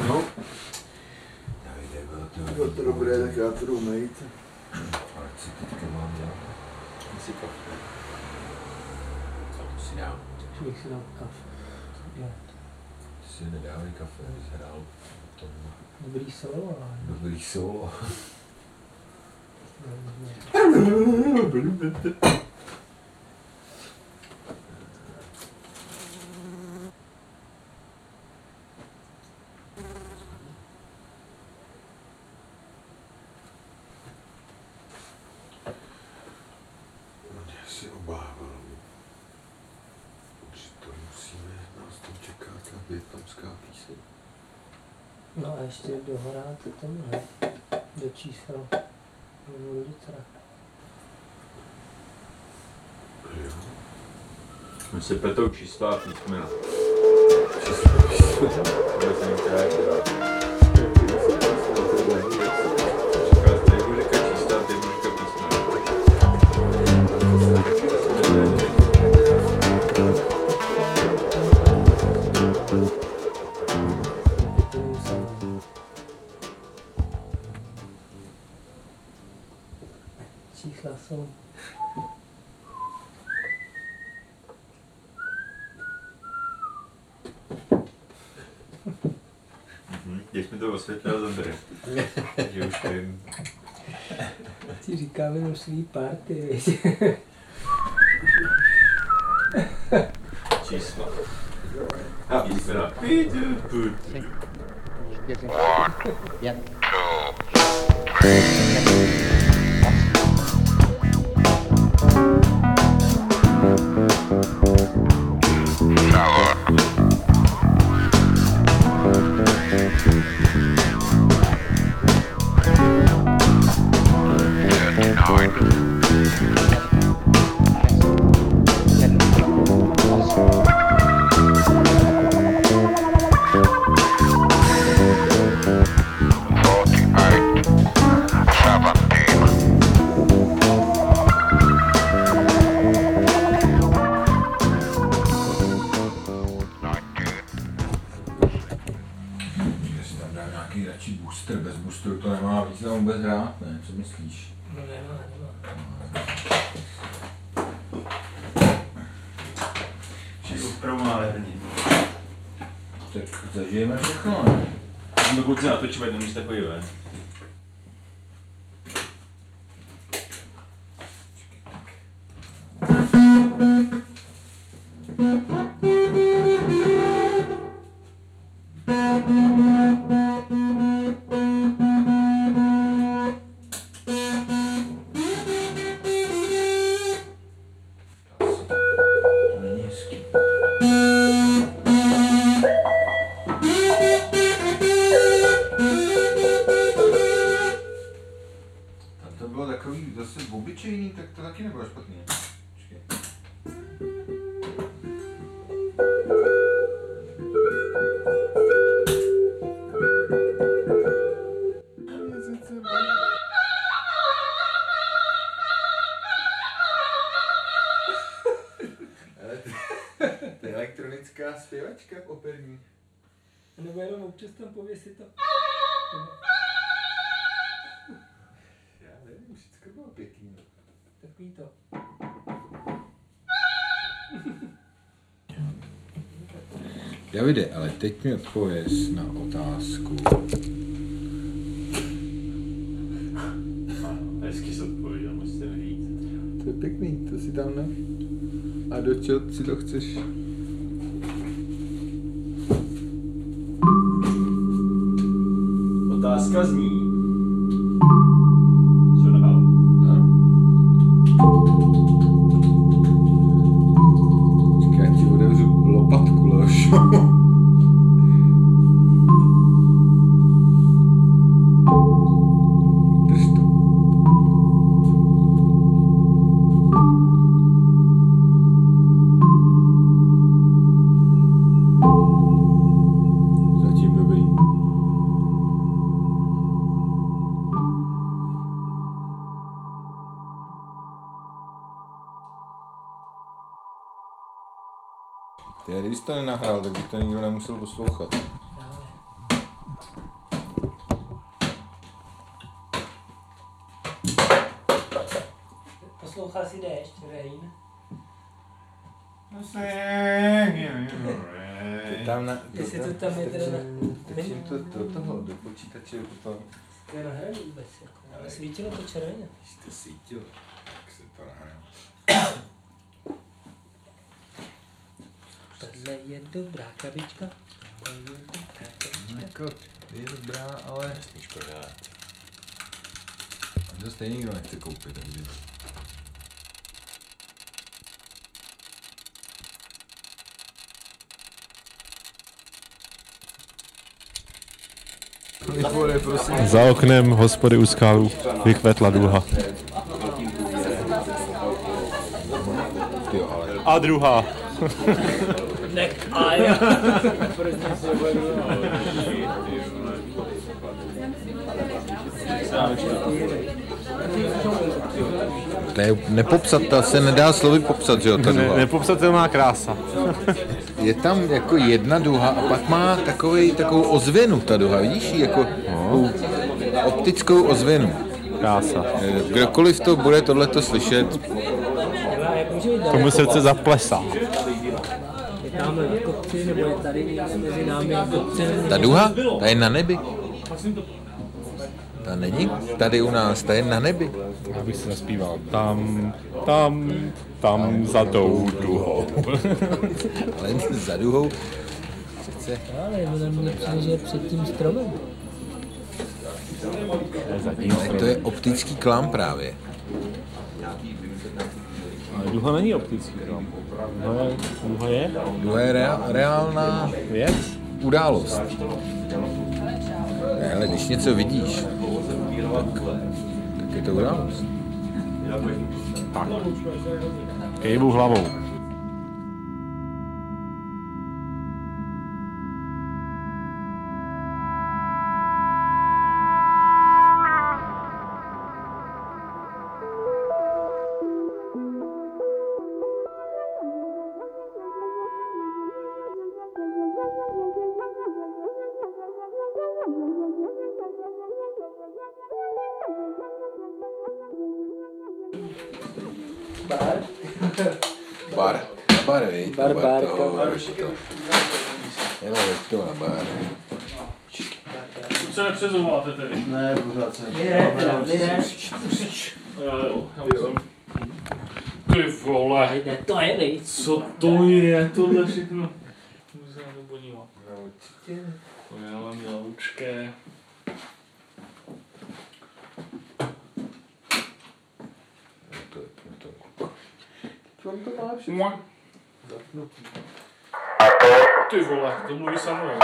No. Davide, bylo to, bylo to dobré, tak já to jdu najít. Ale co teďka mám já? Si kafe. Co si dám? Bych si dal kafe. Ty si nedávej kafe, abys hrál tom Dobrý solo, ale... dobrý solo. *laughs* Já si obával, že to musíme, nás tam čeká ta větnamská píseň. No a ještě dohrát tenhle. Do čísel. Nebo do litra. Jo. My se petou čísla písmena. Která. číslo. Když mi to osvětlil dobrý. *laughs* že už vím. ti říkám jenom svý party, Jestli tam dá nějaký radši booster, bez boosteru to nemá význam vůbec hrát, ne? Co myslíš? No nemá, nemá. Opravdu má herní. Tak zažijeme všechno, ne? Dokud se natočíme, nemůžeš takový ven. Teď mi odpověz na otázku. Hezky se odpověděl, musíte říct. To je pěkný, to si tam ne? A do čeho si to chceš? Otázka zní. Nenahrál, tak by to nikdo nemusel poslouchat. Poslouchal si déšť, Rain? Ty tam na... Jestli to tam je teda na... Strčím to do toho, do počítače potom. To je nahraný vůbec, jako. Ale svítilo to červeně. Když to svítilo, tak se to nahrál. Tohle je dobrá krabička. Tohle je dobrá krabička. Jako, je dobrá, ale... Škoda. A to stejně nikdo nechce koupit, takže... Za oknem hospody u skálu vykvetla duha. A druhá. *laughs* Ne, a já. To je nepopsat, to se nedá slovy popsat, že jo, ta Ne, duha. nepopsatelná krása. Je tam jako jedna duha a pak má takovej, takovou ozvěnu ta duha, vidíš ji, jako takovou optickou ozvěnu. Krása. Eh, Kdokoliv to bude tohleto slyšet, Tomu srdce zaplesá. Nebo je tady někde mezi námi kopcem? ta duha, ta je na nebi. Ta není tady u nás, ta je na nebi. Já bych si naspíval. Tam, tam, tam za tou duhou. *laughs* Ale za duhou přece Ale přijde, že je před tím stromem. ale to je optický klam právě. Duha není optický klam. Duha je, duha je Duha je rea, reálná věc. událost. Ne, ale když něco vidíš, tak, tak je to událost. Tak. Kejvu hlavou. Bar. Bar. Bar, viď? Bar, bar, to, bar. bar, to. Jenom veď to na bar. Se nepřezouváte tedy? Ne, pořád se. Jo, já myslím. Ty vole, Ne, to je nejc. co to je tohle všechno? Na to podívat. To je ale miloučké. To, to, to. On to má všechno. Mua. Ty vole, to mluví Samuel.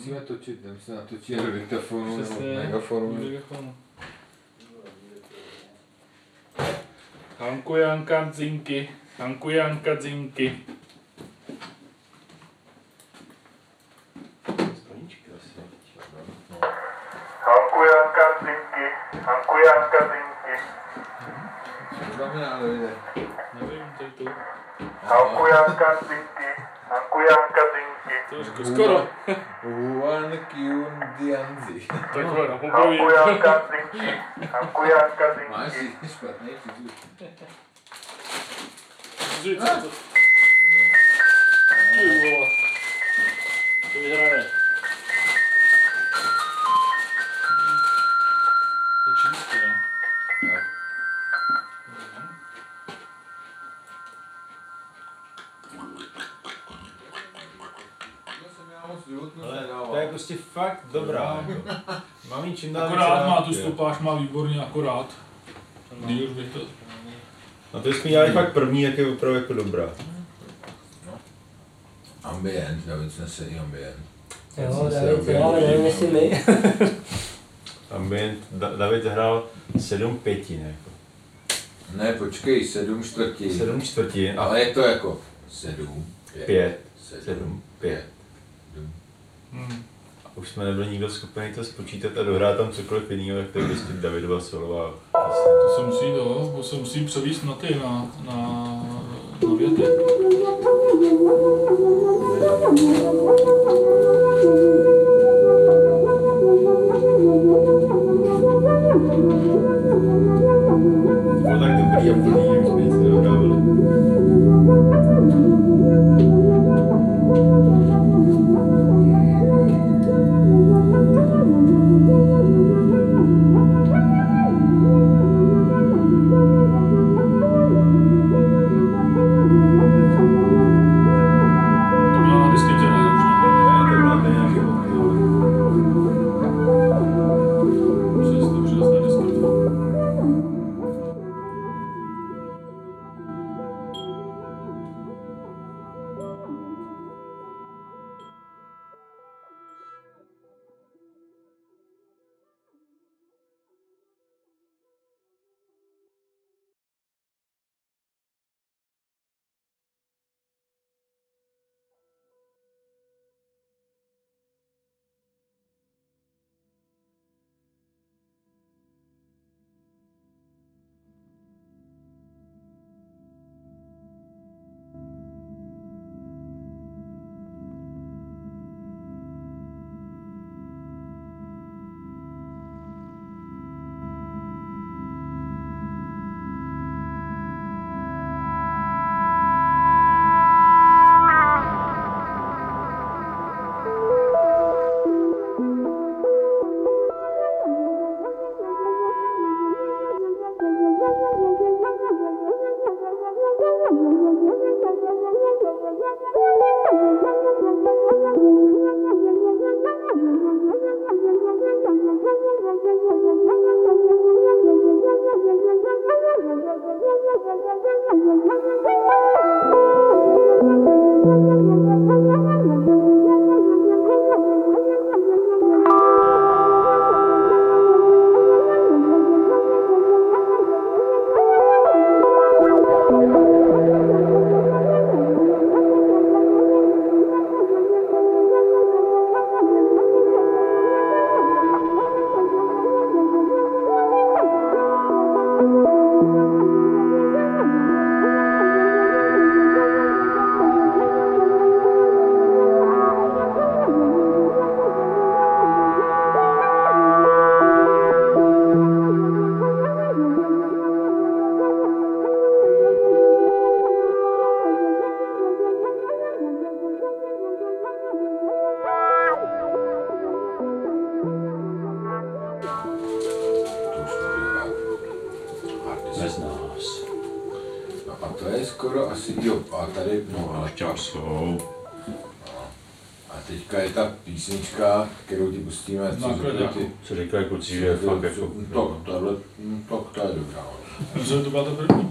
Musíme točit, jdem se natočit do diktafonu nebo megafonu. megafonu. Hankujanka dzinky, Hankujanka dzinky. याद देंगे हमको याद कर देंगे। Ты его. Ты prostě fakt dobrá. jako. Mám jí čím dál Akorát má tu stopáž, má výborně akorát. Díl bych to... No to jsme dělali fakt první, jak je opravdu jako dobrá. Ambient, David snese i ambient. Jo, David, ambient. jo, ale nevím, jestli my. *laughs* Ambient, Da- David hrál 7 pětin, jako. Ne, počkej, sedm čtvrtin. 7 čtvrtin a Ale je to jako sedm, pět, 5, sedm, 7, 5. Jsme nebyli nikdo schopný to spočítat a dohrát tam cokoliv jiného, jak to je prostě Davidova solová. To se musí, do, to se musí převíst na ty, na, na pustíme, říkají jako. ty... Co říkají kluci, že je fakt jako... To, tohle, hm, to, to je dobrá. Dobře, to byla ta první.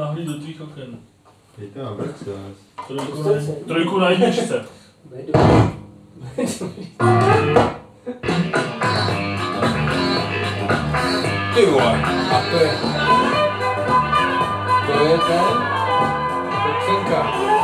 Nahlíd do tvých oken. Je to Abraxas. Trojku na, trojku na jedničce. Ty vole, a to je... To je ten... Pepsinka.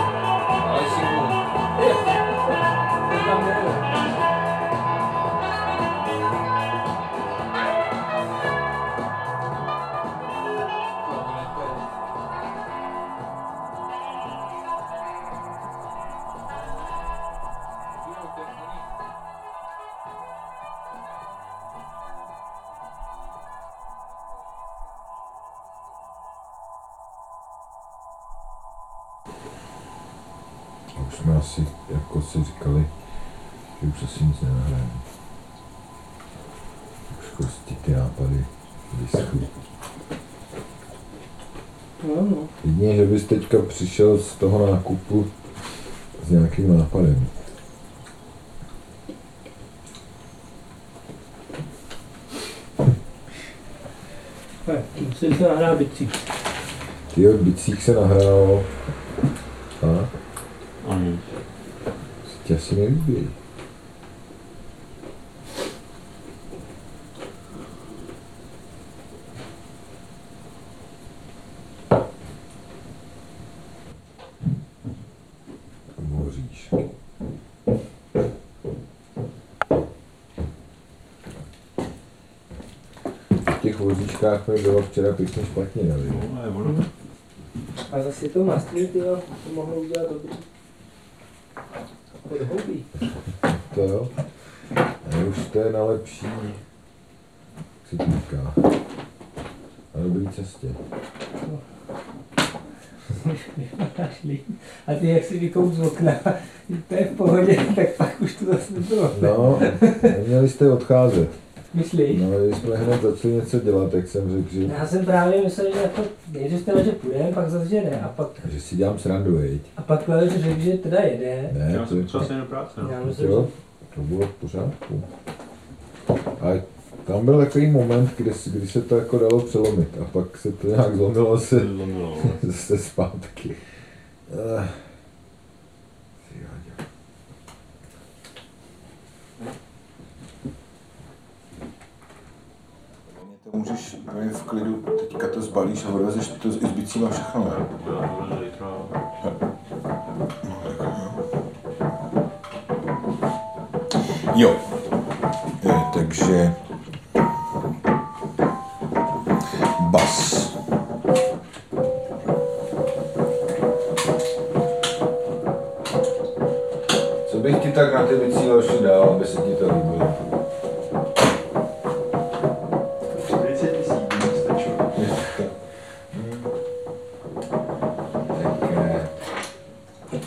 Teďka přišel z toho nákupu s nějakým nápadem. Musím se nahrát bicí. Ty bicích se nahrál. A? Ano. Se ti asi nelíbí. Moříš. V vozíčkách mi bylo včera pěkně špatně, nevím. No, je ono. A zase to mastný, ty jo, to mohlo udělat dobrý. Podhoubí. To jo. A už to je na lepší, jak se to říká, na dobrý cestě. A ty jak si vykoup z okna, to je v pohodě, tak pak už to zase nebylo. No, neměli jste odcházet. Myslíš? No, když jsme hned začali něco dělat, tak jsem řekl, že, Já jsem právě myslel, že jako nejdřív teda, že půjdeme, pak zase, že ne. A pak, že si dělám srandu, viď? a pak Leoš řekl, že teda jede. Ne, Já to, jsem třeba do práce, no. Já myslím, jo, to bylo v pořádku. A tam byl takový moment, kdy, se- kdy se to jako dalo přelomit a pak se to nějak zlomilo se Zlomilo. *laughs* zase zpátky. Eh. Ty vadě. To můžeš úplně v klidu, teďka to zbalíš a odvezeš to s izbicíma všechno, ne? Jo. Eh, takže bas. Co bych ti tak na ty další dal, aby se ti to líbilo?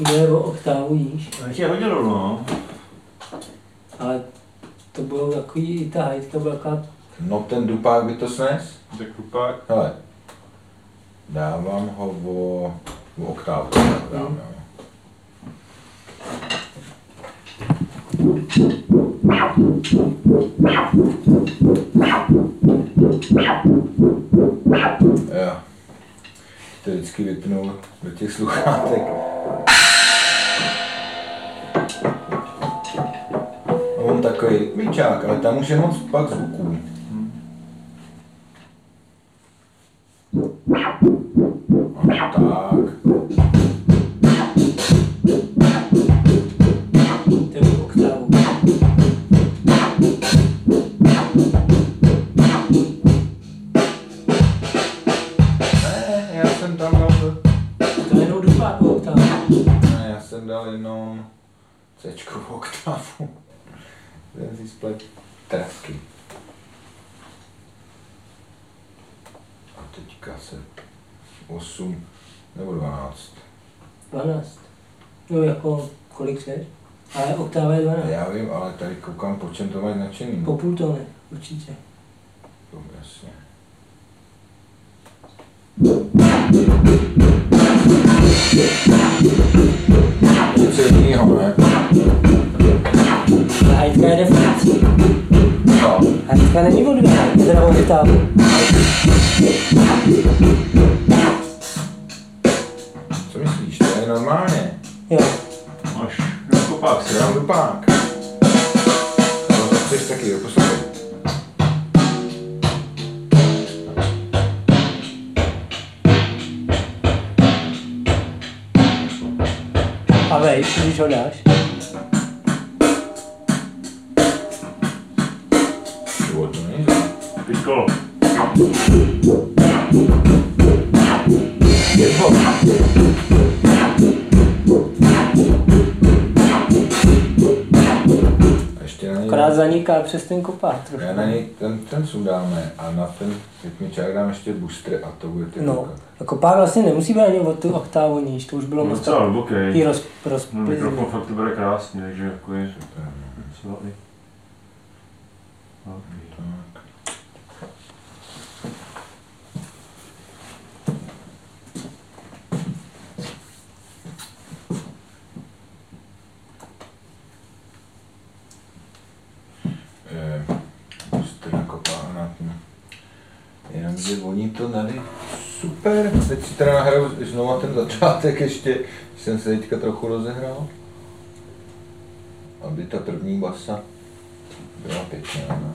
Byly o oktávu níž. Nech je hodně dolů, no. Ale to bylo takový, i ta hajtka byla taková, No ten dupák by to snes? Tak dupák. Hele, dávám ho o, o oktávu. Dám, jo. Jo. To vždycky vypnu do těch sluchátek. Takový míčák, ale tam už je moc pak zvuků. A tak. Ne, já jsem tam dal to. To je jenom dupák o oktávu. Ne, já jsem dal jenom oktávu. Si splet trafky. A teďka se 8 nebo 12. 12. No jako, kolik chceš? Ale oktáva je 12. Já vím, ale tady koukám, po čem to mají značený. Po půl tóny, určitě. Jo, jasně. Něco jinýho, ne? Ale hajtka je definicí. No. Hajtka není o dvě, teda o oktávu. Co myslíš, to je normálně? Jo. Máš dupák, si Dám dupák. No to chceš taky, jo, poslouchej. A vej, když ho dáš. Akorát zaniká přes ten kopák trošku. já na něj ten, ten sundáme a na ten rytmičák dám ještě booster a to bude ty No, a kopák vlastně nemusí být ani o tu oktávu níž, to už bylo No moc docela hluboký. takový roz, No, mikrofon fakt to bude krásně, takže jako je docela i. Okay. Eh, booster nakopá na ten. Jenomže oni to dali super. Teď si teda nahraju znova ten začátek ještě, jsem se teďka trochu rozehrál. Aby ta první basa byla pěkná. No.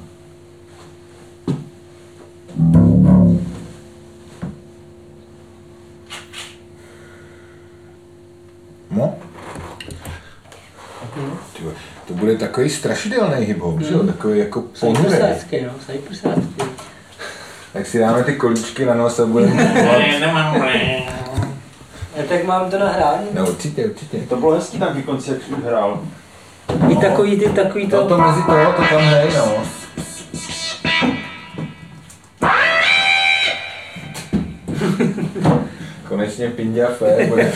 No. To bude takový strašidelný hip-hop, že jo? Takový jako ponurý. Cyprsácký, no, cyprsácký. Tak si dáme ty kolíčky na nos a budeme *laughs* A tak mám to nahrát. No určitě, určitě. To bylo hezký tam ke konci, jak jsi hrál. I takový ty, takový to... No to mezi toho, to tam hej, no. *laughs* Konečně Pindia Fair bude.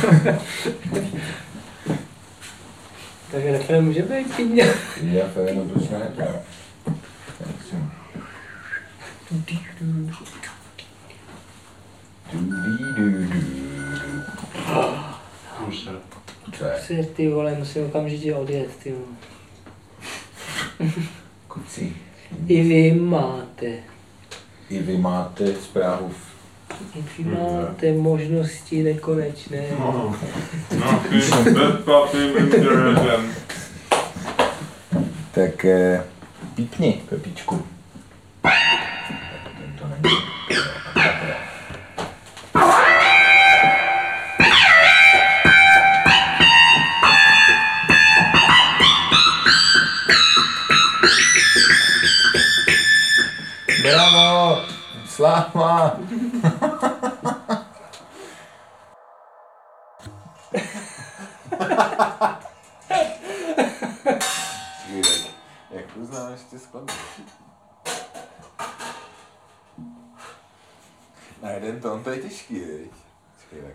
Tak refren může být píně. Pindia Fair, no proč ne? To. Co je? Ty vole, musím okamžitě odjet, ty vole. Kucí. I vy máte. I vy máte zprávu v I vy máte možnosti nekonečné. No, no, bezplatným internetem. Tak eh, pípni, Pepičku. Bravo! Sláva! Jak uznáš ty skladby? jeden tón, to je těžký, viď? Počkej, tak.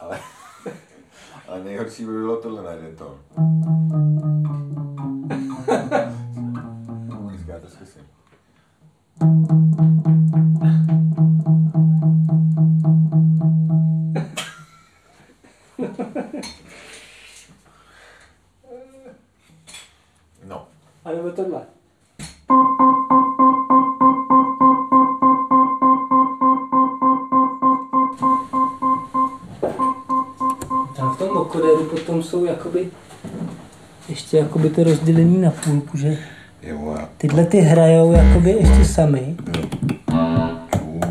ale, ale nejhorší by bylo tohle na jeden tón. Dneska já to zkusím. Ještě jakoby to rozdělený na půlku, že Jo, a tyhle ty hrajou jakoby ještě sami.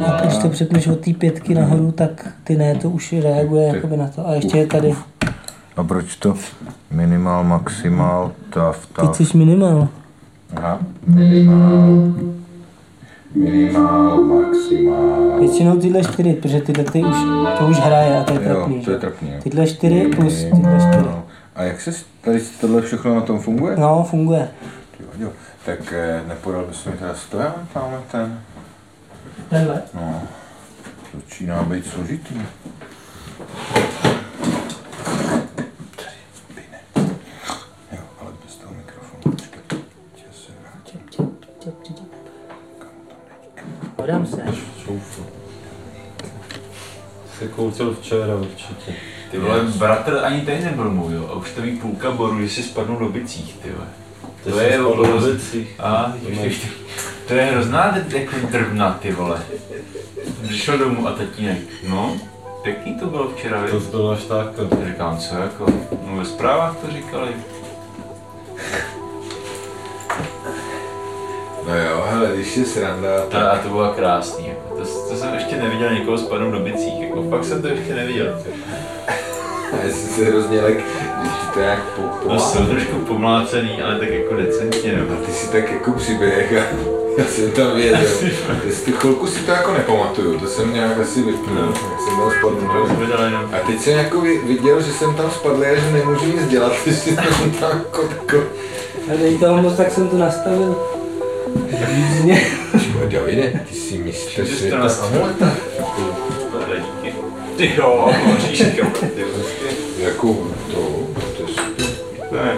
A když to přepneš od té pětky nahoru, tak ty ne, to už reaguje jakoby na to. A ještě je tady, A proč to? Minimal, maximal, tav, ty tav. chceš minimál. Aha. Minimál. Minimál, maximál. Většinou tyhle čtyři, protože tyhle ty už, to už hraje a to je Jo, trapný. to je trapný. jo. Tyhle čtyři plus tyhle čtyři. A jak se tady tohle všechno na tom funguje? No, funguje. Jo, jo. Tak eh, nepodal bys mi teda stojan tamhle ten? Tenhle? No, začíná být složitý. Jo, ale bez toho mikrofonu, počkej. Tě se. Podám se. Koucel včera určitě. Ty vole, bratr ani tady nebyl můj, jo. A už to ví půlka boru, že si spadnu do bicích, ty vole. To jsi je do bicích. A, ještě, to je hrozná jako drvna, ty vole. Přišel domů a tatínek, no, pěkný to bylo včera, To bylo až tak. Říkám, co jako, no ve zprávách to říkali. No jo, hele, když je sranda, To, a to bylo krásný, jako. to, to, jsem ještě neviděl někoho spadnout do bicích, jako fakt jsem to ještě neviděl. Ty. *laughs* A jestli se hrozně lek, když to nějak po, No pomáhá. jsou trošku pomlácený, ale tak jako decentně, no. A ty si tak jako přiběh a *laughs* já jsem tam věděl. *laughs* Ty si chvilku si to jako nepamatuju, to jsem nějak asi vypnul, No. jak jsem byl spadnul. To jsem viděl jenom. A teď jsem jako vi- viděl, že jsem tam spadl a že nemůžu nic dělat, že jsem tam jako tako... A není toho moc, tak jsem to nastavil. Různě. Davide, ty jsi mistr světa Ty jo, říška, ty jo. Jako to, to je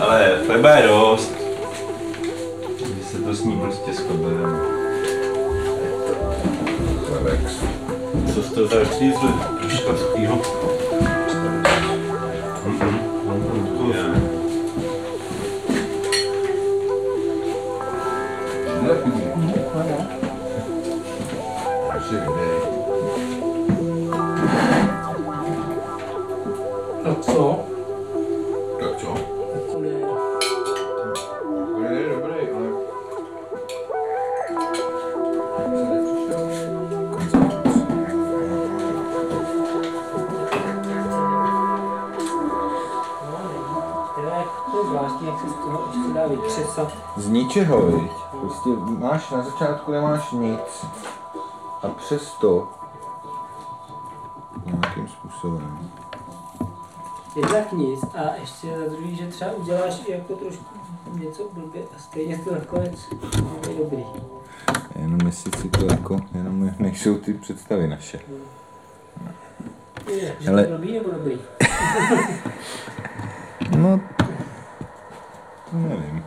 Ale chleba je dost. Že se to prostě s chlebem. Chlebex. Co jste tady řízli? Školskýho. Ničeho, viď? Prostě máš na začátku nemáš nic. A přesto nějakým způsobem. Jednak nic a ještě za druhý, že třeba uděláš i jako trošku něco blbě a stejně to nakonec je dobrý. Jenom jestli si to jako, jenom nejsou ty představy naše. Je, že Ale- to blbý nebo dobrý? *laughs* No, to nevím.